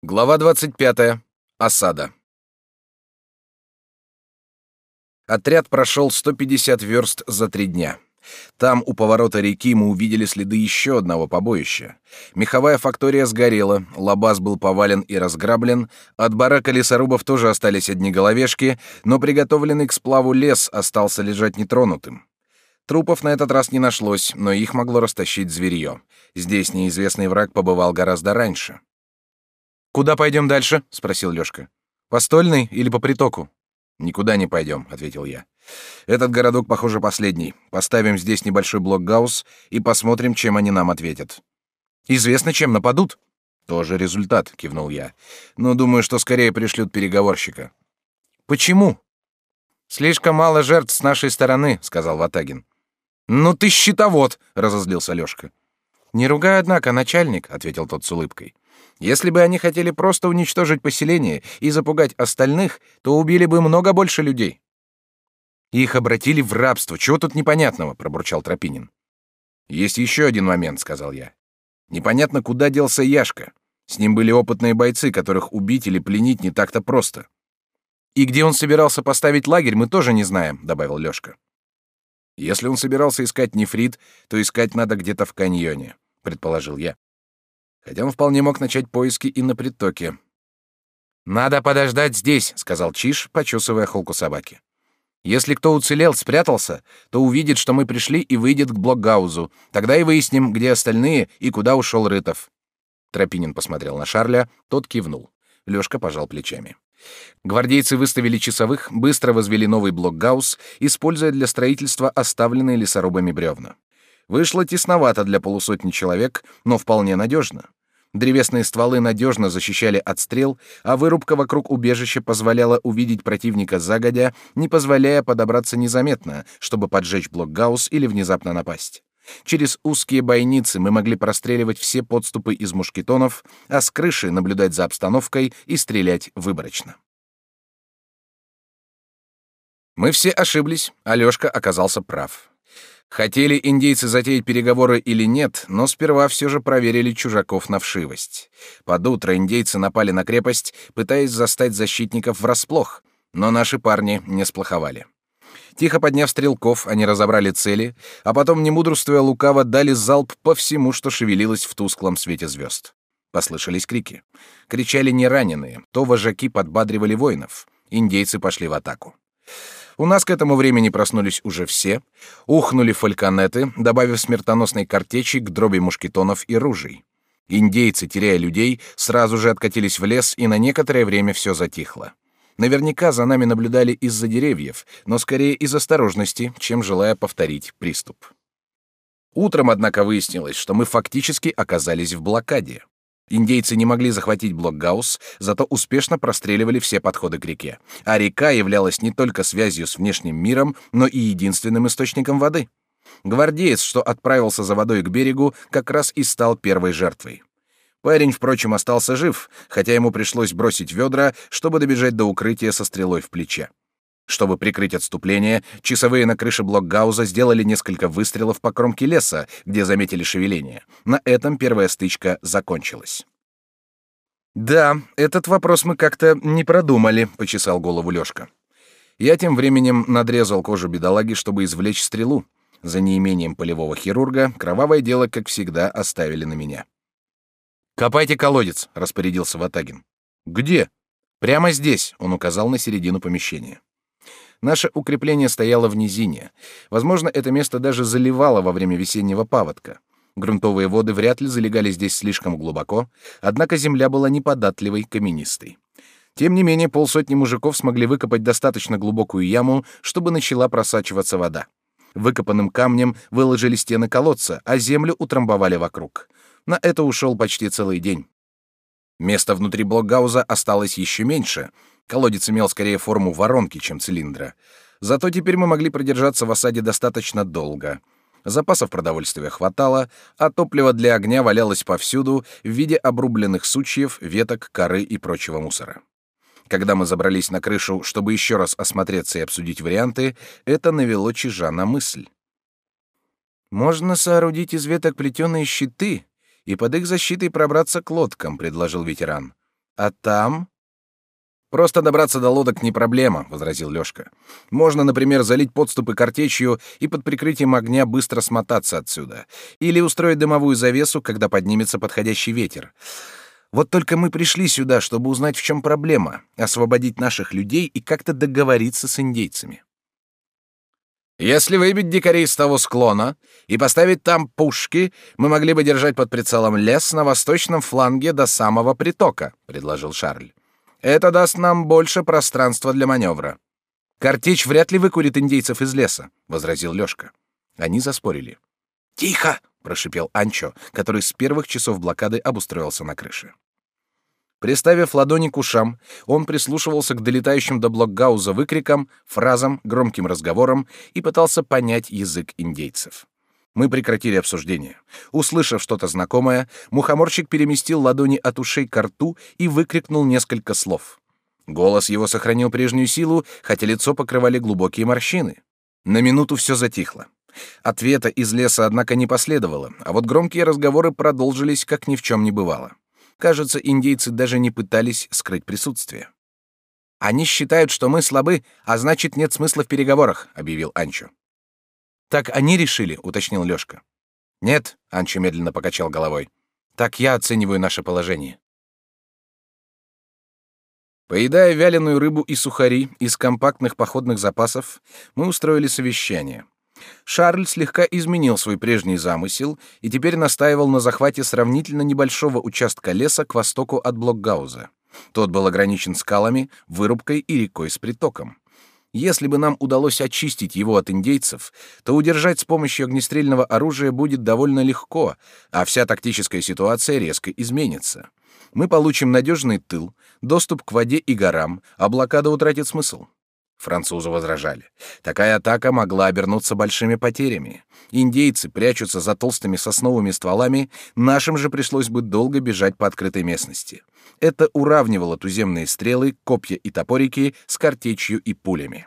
Глава 25. Осада. Отряд прошел 150 верст за три дня. Там, у поворота реки, мы увидели следы еще одного побоища. Меховая фактория сгорела, лабаз был повален и разграблен, от барака лесорубов тоже остались одни головешки, но приготовленный к сплаву лес остался лежать нетронутым. Трупов на этот раз не нашлось, но их могло растащить зверье. Здесь неизвестный враг побывал гораздо раньше. Куда пойдем дальше? спросил Лёшка. По Стольной или по притоку? Никуда не пойдем, ответил я. Этот городок, похоже, последний. Поставим здесь небольшой блок гаусс и посмотрим, чем они нам ответят. Известно, чем нападут. Тоже результат, кивнул я. Но думаю, что скорее пришлют переговорщика. Почему? Слишком мало жертв с нашей стороны, сказал Ватагин. Ну ты щитовод, разозлился Лёшка. Не ругай, однако, начальник, ответил тот с улыбкой. Если бы они хотели просто уничтожить поселение и запугать остальных, то убили бы много больше людей. Их обратили в рабство. Чего тут непонятного? пробурчал Тропинин. Есть еще один момент, сказал я. Непонятно, куда делся Яшка. С ним были опытные бойцы, которых убить или пленить не так-то просто. И где он собирался поставить лагерь, мы тоже не знаем, добавил Лёшка. Если он собирался искать нефрит, то искать надо где-то в каньоне, предположил я хотя он вполне мог начать поиски и на притоке. «Надо подождать здесь», — сказал Чиш, почесывая холку собаки. «Если кто уцелел, спрятался, то увидит, что мы пришли и выйдет к Блокгаузу. Тогда и выясним, где остальные и куда ушел Рытов». Тропинин посмотрел на Шарля, тот кивнул. Лёшка пожал плечами. Гвардейцы выставили часовых, быстро возвели новый блокгаус, используя для строительства оставленные лесорубами бревна. Вышло тесновато для полусотни человек, но вполне надежно. Древесные стволы надежно защищали от стрел, а вырубка вокруг убежища позволяла увидеть противника загодя, не позволяя подобраться незаметно, чтобы поджечь блокгаус или внезапно напасть. Через узкие бойницы мы могли простреливать все подступы из мушкетонов, а с крыши наблюдать за обстановкой и стрелять выборочно. Мы все ошиблись, Алёшка оказался прав. Хотели индейцы затеять переговоры или нет, но сперва все же проверили чужаков на вшивость. Под утро индейцы напали на крепость, пытаясь застать защитников врасплох, но наши парни не сплоховали. Тихо подняв стрелков, они разобрали цели, а потом, не мудрствуя лукаво, дали залп по всему, что шевелилось в тусклом свете звезд. Послышались крики. Кричали не раненые, то вожаки подбадривали воинов. Индейцы пошли в атаку. У нас к этому времени проснулись уже все, ухнули фальконеты, добавив смертоносной картечи к дроби мушкетонов и ружей. Индейцы, теряя людей, сразу же откатились в лес, и на некоторое время все затихло. Наверняка за нами наблюдали из-за деревьев, но скорее из осторожности, чем желая повторить приступ. Утром, однако, выяснилось, что мы фактически оказались в блокаде. Индейцы не могли захватить Блокгаус, зато успешно простреливали все подходы к реке. А река являлась не только связью с внешним миром, но и единственным источником воды. Гвардеец, что отправился за водой к берегу, как раз и стал первой жертвой. Парень, впрочем, остался жив, хотя ему пришлось бросить ведра, чтобы добежать до укрытия со стрелой в плече. Чтобы прикрыть отступление, часовые на крыше блокгауза сделали несколько выстрелов по кромке леса, где заметили шевеление. На этом первая стычка закончилась. «Да, этот вопрос мы как-то не продумали», — почесал голову Лёшка. Я тем временем надрезал кожу бедолаги, чтобы извлечь стрелу. За неимением полевого хирурга кровавое дело, как всегда, оставили на меня. «Копайте колодец», — распорядился Ватагин. «Где?» «Прямо здесь», — он указал на середину помещения. Наше укрепление стояло в низине. Возможно, это место даже заливало во время весеннего паводка. Грунтовые воды вряд ли залегали здесь слишком глубоко, однако земля была неподатливой, каменистой. Тем не менее, полсотни мужиков смогли выкопать достаточно глубокую яму, чтобы начала просачиваться вода. Выкопанным камнем выложили стены колодца, а землю утрамбовали вокруг. На это ушел почти целый день. Места внутри блокгауза осталось еще меньше, Колодец имел скорее форму воронки, чем цилиндра. Зато теперь мы могли продержаться в осаде достаточно долго. Запасов продовольствия хватало, а топливо для огня валялось повсюду в виде обрубленных сучьев, веток, коры и прочего мусора. Когда мы забрались на крышу, чтобы еще раз осмотреться и обсудить варианты, это навело чижа на мысль. «Можно соорудить из веток плетеные щиты и под их защитой пробраться к лодкам», — предложил ветеран. А там? Просто добраться до лодок не проблема, возразил Лёшка. Можно, например, залить подступы картечью и под прикрытием огня быстро смотаться отсюда, или устроить дымовую завесу, когда поднимется подходящий ветер. Вот только мы пришли сюда, чтобы узнать, в чем проблема, освободить наших людей и как-то договориться с индейцами. Если выбить дикарей с того склона и поставить там пушки, мы могли бы держать под прицелом лес на восточном фланге до самого притока, предложил Шарль. Это даст нам больше пространства для маневра. Картечь вряд ли выкурит индейцев из леса, возразил Лёшка. Они заспорили. Тихо, прошипел Анчо, который с первых часов блокады обустроился на крыше. Приставив ладони к ушам, он прислушивался к долетающим до блокгауза выкрикам, фразам, громким разговорам и пытался понять язык индейцев. Мы прекратили обсуждение. Услышав что-то знакомое, мухоморчик переместил ладони от ушей к рту и выкрикнул несколько слов. Голос его сохранил прежнюю силу, хотя лицо покрывали глубокие морщины. На минуту все затихло. Ответа из леса, однако, не последовало, а вот громкие разговоры продолжились, как ни в чем не бывало. Кажется, индейцы даже не пытались скрыть присутствие. «Они считают, что мы слабы, а значит, нет смысла в переговорах», — объявил Анчо. Так они решили, уточнил Лёшка. Нет, Анчо медленно покачал головой. Так я оцениваю наше положение. Поедая вяленую рыбу и сухари из компактных походных запасов, мы устроили совещание. Шарль слегка изменил свой прежний замысел и теперь настаивал на захвате сравнительно небольшого участка леса к востоку от Блокгауза. Тот был ограничен скалами, вырубкой и рекой с притоком. Если бы нам удалось очистить его от индейцев, то удержать с помощью огнестрельного оружия будет довольно легко, а вся тактическая ситуация резко изменится. Мы получим надежный тыл, доступ к воде и горам, а блокада утратит смысл. Французы возражали. Такая атака могла обернуться большими потерями. Индейцы прячутся за толстыми сосновыми стволами, нашим же пришлось бы долго бежать по открытой местности. Это уравнивало туземные стрелы, копья и топорики с картечью и пулями.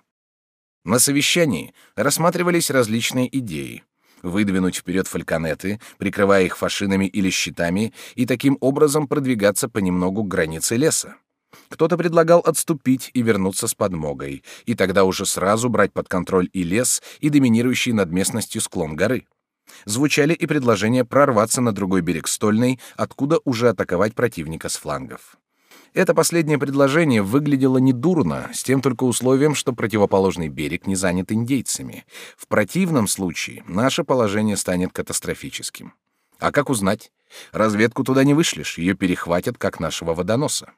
На совещании рассматривались различные идеи. Выдвинуть вперед фальконеты, прикрывая их фашинами или щитами, и таким образом продвигаться понемногу к границе леса. Кто-то предлагал отступить и вернуться с подмогой, и тогда уже сразу брать под контроль и лес, и доминирующий над местностью склон горы. Звучали и предложения прорваться на другой берег Стольной, откуда уже атаковать противника с флангов. Это последнее предложение выглядело недурно, с тем только условием, что противоположный берег не занят индейцами. В противном случае наше положение станет катастрофическим. А как узнать? Разведку туда не вышлешь, ее перехватят как нашего водоноса.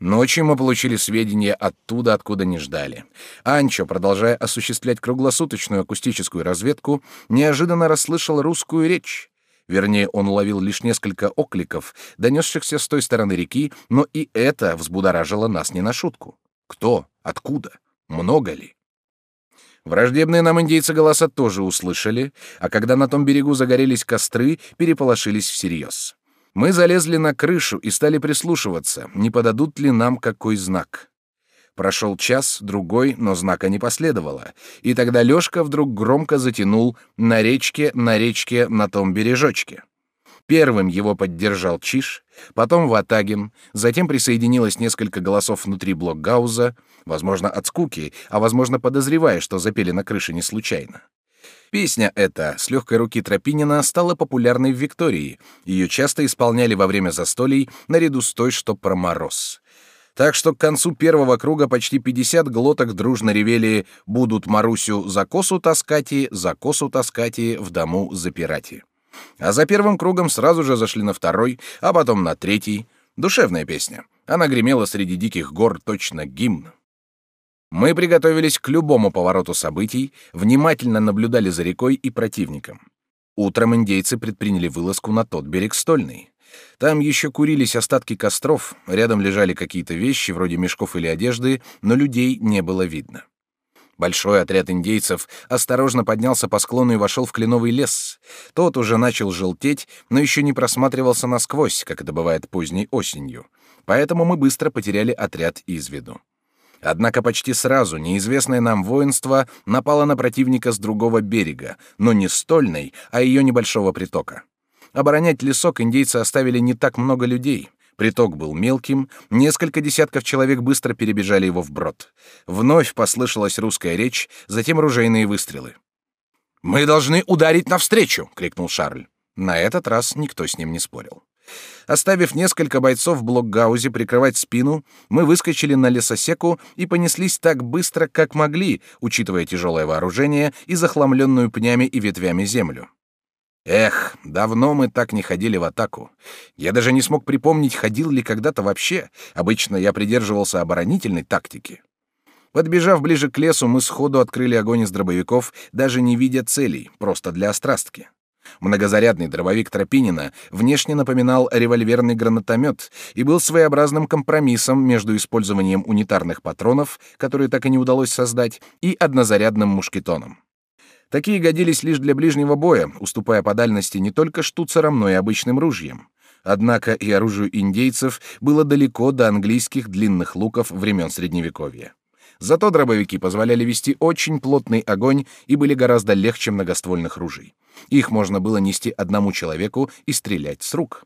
Ночью мы получили сведения оттуда, откуда не ждали. Анчо, продолжая осуществлять круглосуточную акустическую разведку, неожиданно расслышал русскую речь. Вернее, он уловил лишь несколько окликов, донесшихся с той стороны реки, но и это взбудоражило нас не на шутку. Кто? Откуда? Много ли? Враждебные нам индейцы голоса тоже услышали, а когда на том берегу загорелись костры, переполошились всерьез. Мы залезли на крышу и стали прислушиваться, не подадут ли нам какой знак. Прошел час, другой, но знака не последовало, и тогда Лёшка вдруг громко затянул «на речке, на речке, на том бережочке». Первым его поддержал Чиш, потом Ватагин, затем присоединилось несколько голосов внутри блокгауза, возможно, от скуки, а возможно, подозревая, что запели на крыше не случайно. Песня эта с легкой руки Тропинина стала популярной в Виктории. Ее часто исполняли во время застолий наряду с той, что про мороз. Так что к концу первого круга почти 50 глоток дружно ревели «Будут Марусю за косу таскати, за косу таскати, в дому запирати». А за первым кругом сразу же зашли на второй, а потом на третий. Душевная песня. Она гремела среди диких гор точно гимн. Мы приготовились к любому повороту событий, внимательно наблюдали за рекой и противником. Утром индейцы предприняли вылазку на тот берег Стольный. Там еще курились остатки костров, рядом лежали какие-то вещи, вроде мешков или одежды, но людей не было видно. Большой отряд индейцев осторожно поднялся по склону и вошел в кленовый лес. Тот уже начал желтеть, но еще не просматривался насквозь, как это бывает поздней осенью. Поэтому мы быстро потеряли отряд из виду. Однако почти сразу неизвестное нам воинство напало на противника с другого берега, но не стольной, а ее небольшого притока. Оборонять лесок индейцы оставили не так много людей. Приток был мелким, несколько десятков человек быстро перебежали его вброд. Вновь послышалась русская речь, затем ружейные выстрелы. «Мы должны ударить навстречу!» — крикнул Шарль. На этот раз никто с ним не спорил. Оставив несколько бойцов в блокгаузе прикрывать спину, мы выскочили на лесосеку и понеслись так быстро, как могли, учитывая тяжелое вооружение и захламленную пнями и ветвями землю. Эх, давно мы так не ходили в атаку. Я даже не смог припомнить, ходил ли когда-то вообще. Обычно я придерживался оборонительной тактики. Подбежав ближе к лесу, мы сходу открыли огонь из дробовиков, даже не видя целей, просто для острастки. Многозарядный дробовик Тропинина внешне напоминал револьверный гранатомет и был своеобразным компромиссом между использованием унитарных патронов, которые так и не удалось создать, и однозарядным мушкетоном. Такие годились лишь для ближнего боя, уступая по дальности не только штуцерам, но и обычным ружьям. Однако и оружию индейцев было далеко до английских длинных луков времен Средневековья. Зато дробовики позволяли вести очень плотный огонь и были гораздо легче многоствольных ружей. Их можно было нести одному человеку и стрелять с рук.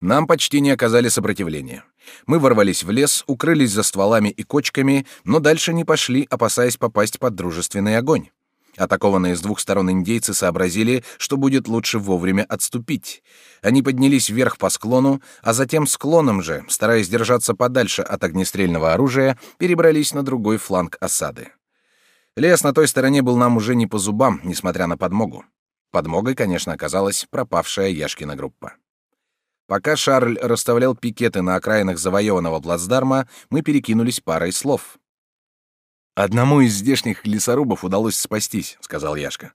Нам почти не оказали сопротивления. Мы ворвались в лес, укрылись за стволами и кочками, но дальше не пошли, опасаясь попасть под дружественный огонь. Атакованные с двух сторон индейцы сообразили, что будет лучше вовремя отступить. Они поднялись вверх по склону, а затем склоном же, стараясь держаться подальше от огнестрельного оружия, перебрались на другой фланг осады. Лес на той стороне был нам уже не по зубам, несмотря на подмогу. Подмогой, конечно, оказалась пропавшая Яшкина группа. Пока Шарль расставлял пикеты на окраинах завоеванного плацдарма, мы перекинулись парой слов. «Одному из здешних лесорубов удалось спастись», — сказал Яшка.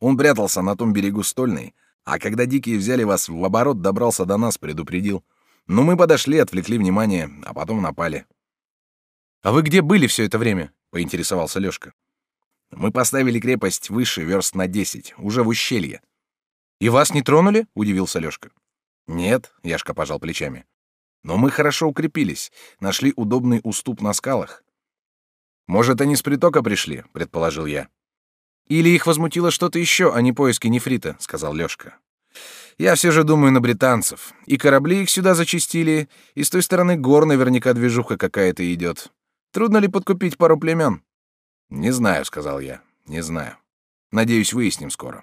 «Он прятался на том берегу Стольной, а когда дикие взяли вас в оборот, добрался до нас, предупредил. Но мы подошли, отвлекли внимание, а потом напали». «А вы где были все это время?» — поинтересовался Лёшка. «Мы поставили крепость выше, верст на десять, уже в ущелье». «И вас не тронули?» — удивился Лёшка. «Нет», — Яшка пожал плечами. «Но мы хорошо укрепились, нашли удобный уступ на скалах. Может, они с притока пришли, предположил я. Или их возмутило что-то еще, а не поиски нефрита, сказал Лёшка. Я все же думаю на британцев. И корабли их сюда зачистили, и с той стороны гор наверняка движуха какая-то идет. Трудно ли подкупить пару племен? Не знаю, сказал я. Не знаю. Надеюсь, выясним скоро.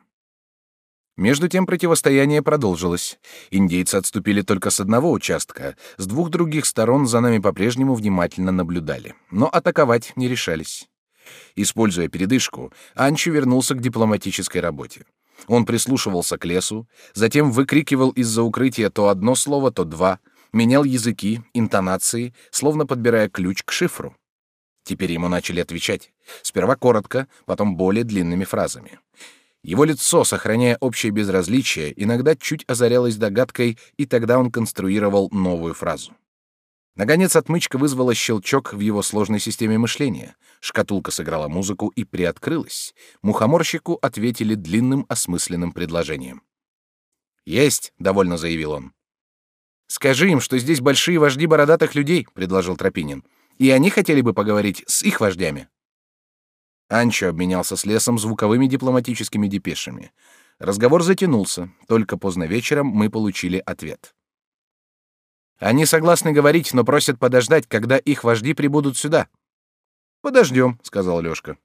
Между тем противостояние продолжилось. Индейцы отступили только с одного участка, с двух других сторон за нами по-прежнему внимательно наблюдали, но атаковать не решались. Используя передышку, Анчу вернулся к дипломатической работе. Он прислушивался к лесу, затем выкрикивал из-за укрытия то одно слово, то два, менял языки, интонации, словно подбирая ключ к шифру. Теперь ему начали отвечать. Сперва коротко, потом более длинными фразами. Его лицо, сохраняя общее безразличие, иногда чуть озарялось догадкой, и тогда он конструировал новую фразу. Наконец отмычка вызвала щелчок в его сложной системе мышления. Шкатулка сыграла музыку и приоткрылась. Мухоморщику ответили длинным осмысленным предложением. «Есть», — довольно заявил он. «Скажи им, что здесь большие вожди бородатых людей», — предложил Тропинин. «И они хотели бы поговорить с их вождями». Анчо обменялся с лесом звуковыми дипломатическими депешами. Разговор затянулся. Только поздно вечером мы получили ответ. Они согласны говорить, но просят подождать, когда их вожди прибудут сюда. Подождем, сказал Лёшка.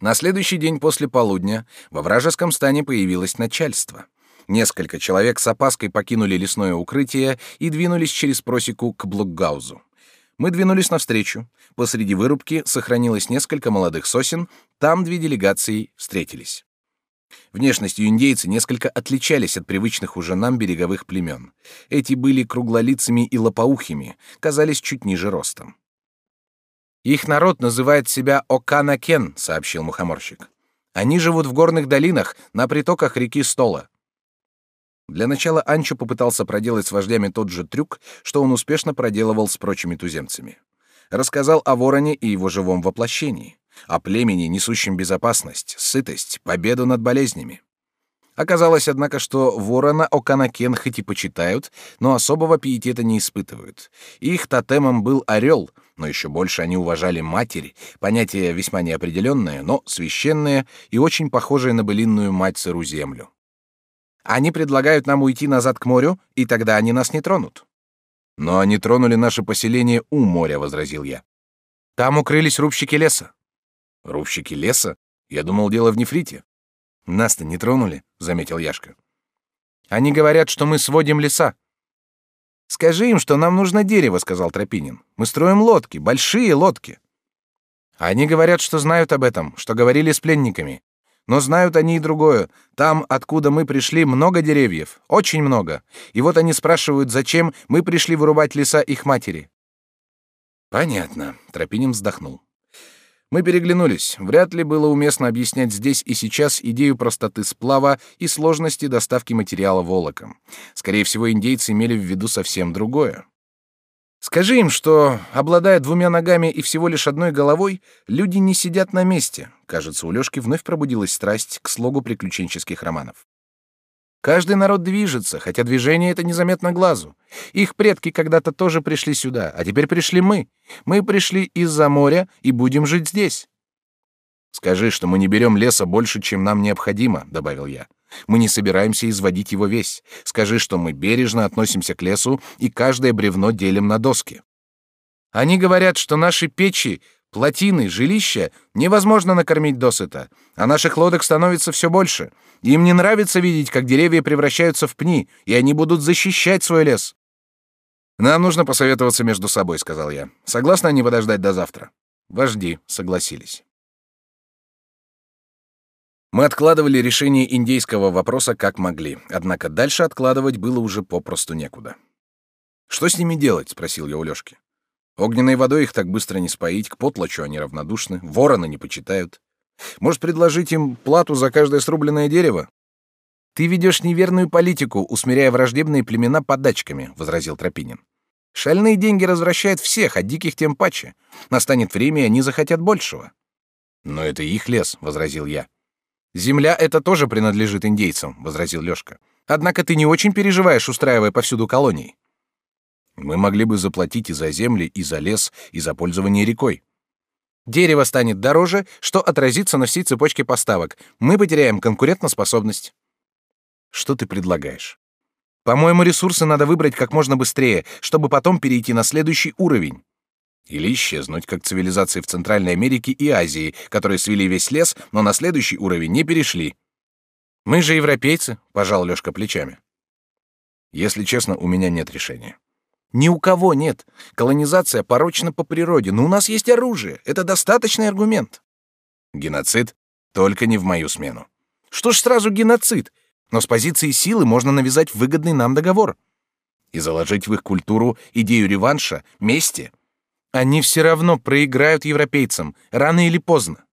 На следующий день после полудня во вражеском стане появилось начальство. Несколько человек с опаской покинули лесное укрытие и двинулись через просеку к Блокгаузу. Мы двинулись навстречу. Посреди вырубки сохранилось несколько молодых сосен, там две делегации встретились. Внешностью индейцы несколько отличались от привычных уже нам береговых племен. Эти были круглолицами и лопоухими, казались чуть ниже ростом. «Их народ называет себя Оканакен», — сообщил мухоморщик. «Они живут в горных долинах на притоках реки Стола. Для начала Анчо попытался проделать с вождями тот же трюк, что он успешно проделывал с прочими туземцами. Рассказал о вороне и его живом воплощении, о племени, несущем безопасность, сытость, победу над болезнями. Оказалось, однако, что ворона Оканакен хоть и почитают, но особого пиетета не испытывают. Их тотемом был орел, но еще больше они уважали матерь, понятие весьма неопределенное, но священное и очень похожее на былинную мать сыру землю. Они предлагают нам уйти назад к морю, и тогда они нас не тронут. Но они тронули наше поселение у моря, возразил я. Там укрылись рубщики леса. Рубщики леса? Я думал, дело в нефрите. Нас-то не тронули, заметил Яшка. Они говорят, что мы сводим леса. Скажи им, что нам нужно дерево, сказал Тропинин. Мы строим лодки, большие лодки. Они говорят, что знают об этом, что говорили с пленниками. Но знают они и другое. Там, откуда мы пришли, много деревьев, очень много. И вот они спрашивают, зачем мы пришли вырубать леса их матери. Понятно, Тропинин вздохнул. Мы переглянулись. Вряд ли было уместно объяснять здесь и сейчас идею простоты сплава и сложности доставки материала волоком. Скорее всего, индейцы имели в виду совсем другое. Скажи им, что, обладая двумя ногами и всего лишь одной головой, люди не сидят на месте. Кажется, у Лёшки вновь пробудилась страсть к слогу приключенческих романов. Каждый народ движется, хотя движение это незаметно глазу. Их предки когда-то тоже пришли сюда, а теперь пришли мы. Мы пришли из-за моря и будем жить здесь. Скажи, что мы не берем леса больше, чем нам необходимо, добавил я. Мы не собираемся изводить его весь. Скажи, что мы бережно относимся к лесу и каждое бревно делим на доски. Они говорят, что наши печи, плотины, жилища невозможно накормить досыта, а наших лодок становится все больше. Им не нравится видеть, как деревья превращаются в пни, и они будут защищать свой лес. Нам нужно посоветоваться между собой, сказал я. Согласны они подождать до завтра? Вожди согласились. Мы откладывали решение индейского вопроса как могли, однако дальше откладывать было уже попросту некуда. «Что с ними делать?» — спросил я у Лёшки. «Огненной водой их так быстро не споить, к потлачу они равнодушны, вороны не почитают. Может, предложить им плату за каждое срубленное дерево?» «Ты ведешь неверную политику, усмиряя враждебные племена подачками», — возразил Тропинин. «Шальные деньги развращают всех, а диких тем паче. Настанет время, и они захотят большего». «Но это их лес», — возразил я. Земля это тоже принадлежит индейцам, возразил Лёшка. Однако ты не очень переживаешь, устраивая повсюду колонии. Мы могли бы заплатить и за земли, и за лес, и за пользование рекой. Дерево станет дороже, что отразится на всей цепочке поставок. Мы потеряем конкурентоспособность. Что ты предлагаешь? По-моему, ресурсы надо выбрать как можно быстрее, чтобы потом перейти на следующий уровень. Или исчезнуть, как цивилизации в Центральной Америке и Азии, которые свели весь лес, но на следующий уровень не перешли. Мы же европейцы, пожал Лёшка плечами. Если честно, у меня нет решения. Ни у кого нет. Колонизация порочна по природе, но у нас есть оружие. Это достаточный аргумент. Геноцид только не в мою смену. Что ж сразу геноцид? Но с позиции силы можно навязать выгодный нам договор и заложить в их культуру идею реванша, мести, они все равно проиграют европейцам, рано или поздно.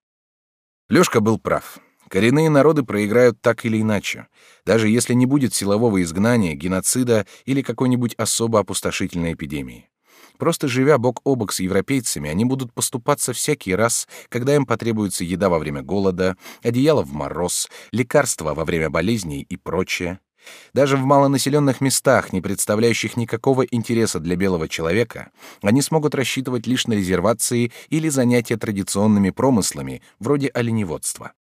Лёшка был прав. Коренные народы проиграют так или иначе, даже если не будет силового изгнания, геноцида или какой-нибудь особо опустошительной эпидемии. Просто живя бок о бок с европейцами, они будут поступаться всякий раз, когда им потребуется еда во время голода, одеяло в мороз, лекарства во время болезней и прочее. Даже в малонаселенных местах, не представляющих никакого интереса для белого человека, они смогут рассчитывать лишь на резервации или занятия традиционными промыслами, вроде оленеводства.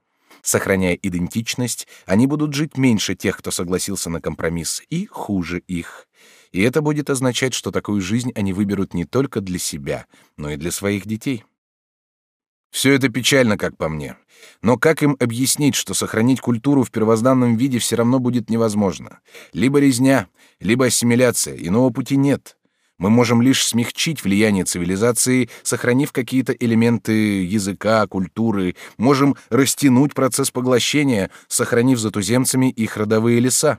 Сохраняя идентичность, они будут жить меньше тех, кто согласился на компромисс, и хуже их. И это будет означать, что такую жизнь они выберут не только для себя, но и для своих детей. Все это печально, как по мне. Но как им объяснить, что сохранить культуру в первозданном виде все равно будет невозможно? Либо резня, либо ассимиляция, иного пути нет. Мы можем лишь смягчить влияние цивилизации, сохранив какие-то элементы языка, культуры, можем растянуть процесс поглощения, сохранив за туземцами их родовые леса.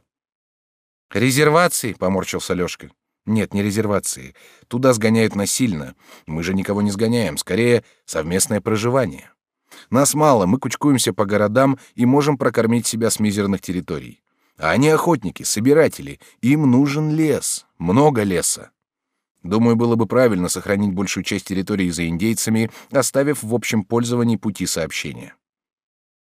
«Резервации», — поморщился Лёшка. Нет, не резервации. Туда сгоняют насильно. Мы же никого не сгоняем, скорее совместное проживание. Нас мало, мы кучкуемся по городам и можем прокормить себя с мизерных территорий. А они охотники, собиратели, им нужен лес, много леса. Думаю, было бы правильно сохранить большую часть территории за индейцами, оставив в общем пользовании пути сообщения.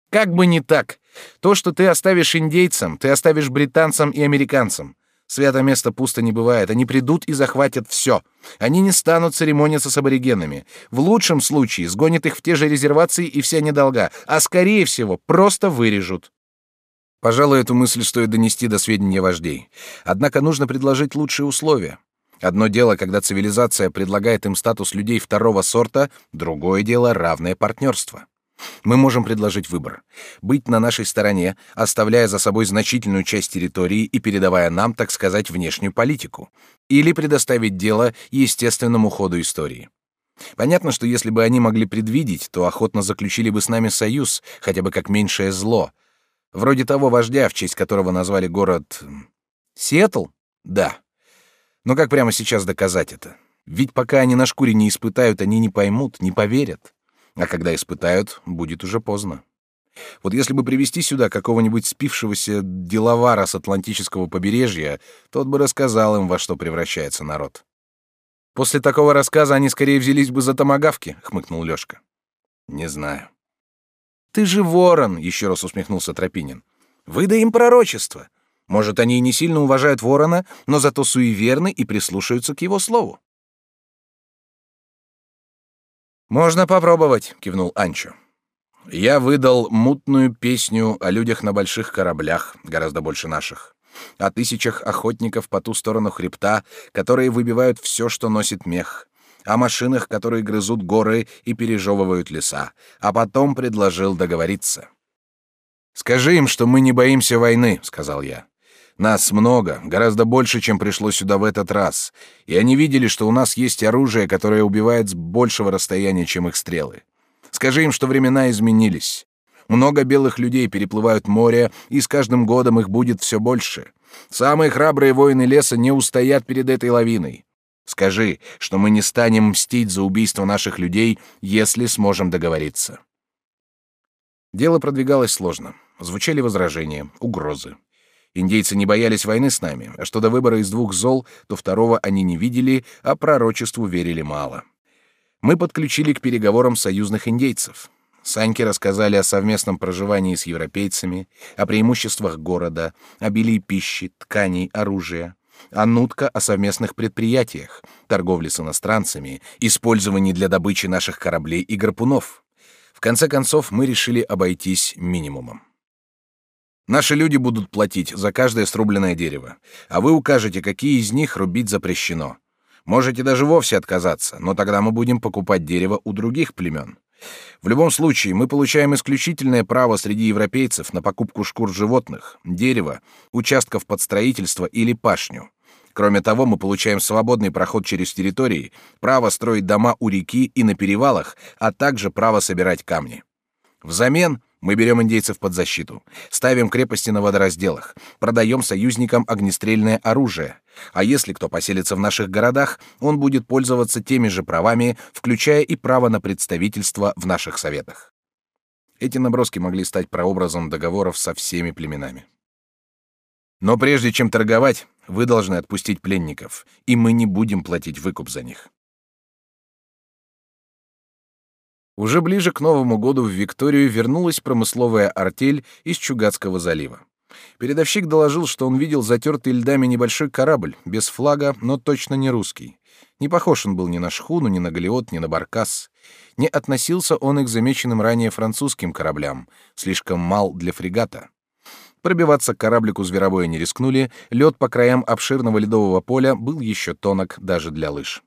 Как бы не так. То, что ты оставишь индейцам, ты оставишь британцам и американцам. Свято место пусто не бывает. Они придут и захватят все. Они не станут церемониться с аборигенами. В лучшем случае сгонят их в те же резервации и все недолга, а скорее всего просто вырежут. Пожалуй, эту мысль стоит донести до сведения вождей. Однако нужно предложить лучшие условия. Одно дело, когда цивилизация предлагает им статус людей второго сорта, другое дело — равное партнерство. Мы можем предложить выбор. Быть на нашей стороне, оставляя за собой значительную часть территории и передавая нам, так сказать, внешнюю политику. Или предоставить дело естественному ходу истории. Понятно, что если бы они могли предвидеть, то охотно заключили бы с нами союз, хотя бы как меньшее зло. Вроде того вождя, в честь которого назвали город... Сиэтл? Да. Но как прямо сейчас доказать это? Ведь пока они на шкуре не испытают, они не поймут, не поверят. А когда испытают, будет уже поздно. Вот если бы привести сюда какого-нибудь спившегося деловара с Атлантического побережья, тот бы рассказал им, во что превращается народ. После такого рассказа они скорее взялись бы за томагавки, хмыкнул Лёшка. Не знаю. Ты же ворон, еще раз усмехнулся Тропинин. Выдай им пророчество. Может, они и не сильно уважают ворона, но зато суеверны и прислушаются к его слову. Можно попробовать, кивнул Анчо. Я выдал мутную песню о людях на больших кораблях, гораздо больше наших о тысячах охотников по ту сторону хребта, которые выбивают все, что носит мех, о машинах, которые грызут горы и пережевывают леса, а потом предложил договориться. «Скажи им, что мы не боимся войны», — сказал я. «Нас много, гораздо больше, чем пришло сюда в этот раз, и они видели, что у нас есть оружие, которое убивает с большего расстояния, чем их стрелы. Скажи им, что времена изменились. Много белых людей переплывают море, и с каждым годом их будет все больше. Самые храбрые воины леса не устоят перед этой лавиной. Скажи, что мы не станем мстить за убийство наших людей, если сможем договориться. Дело продвигалось сложно. Звучали возражения, угрозы. Индейцы не боялись войны с нами, а что до выбора из двух зол, то второго они не видели, а пророчеству верили мало. Мы подключили к переговорам союзных индейцев. Саньки рассказали о совместном проживании с европейцами, о преимуществах города, обилии пищи, тканей, оружия. А Нутка о совместных предприятиях, торговле с иностранцами, использовании для добычи наших кораблей и гарпунов. В конце концов, мы решили обойтись минимумом. Наши люди будут платить за каждое срубленное дерево, а вы укажете, какие из них рубить запрещено. Можете даже вовсе отказаться, но тогда мы будем покупать дерево у других племен. В любом случае, мы получаем исключительное право среди европейцев на покупку шкур животных, дерева, участков под строительство или пашню. Кроме того, мы получаем свободный проход через территории, право строить дома у реки и на перевалах, а также право собирать камни. Взамен мы берем индейцев под защиту, ставим крепости на водоразделах, продаем союзникам огнестрельное оружие. А если кто поселится в наших городах, он будет пользоваться теми же правами, включая и право на представительство в наших советах. Эти наброски могли стать прообразом договоров со всеми племенами. Но прежде чем торговать, вы должны отпустить пленников, и мы не будем платить выкуп за них. Уже ближе к Новому году в Викторию вернулась промысловая артель из Чугатского залива. Передовщик доложил, что он видел затертый льдами небольшой корабль, без флага, но точно не русский. Не похож он был ни на шхуну, ни на галеот, ни на баркас. Не относился он и к замеченным ранее французским кораблям, слишком мал для фрегата. Пробиваться к кораблику зверобоя не рискнули, лед по краям обширного ледового поля был еще тонок даже для лыж.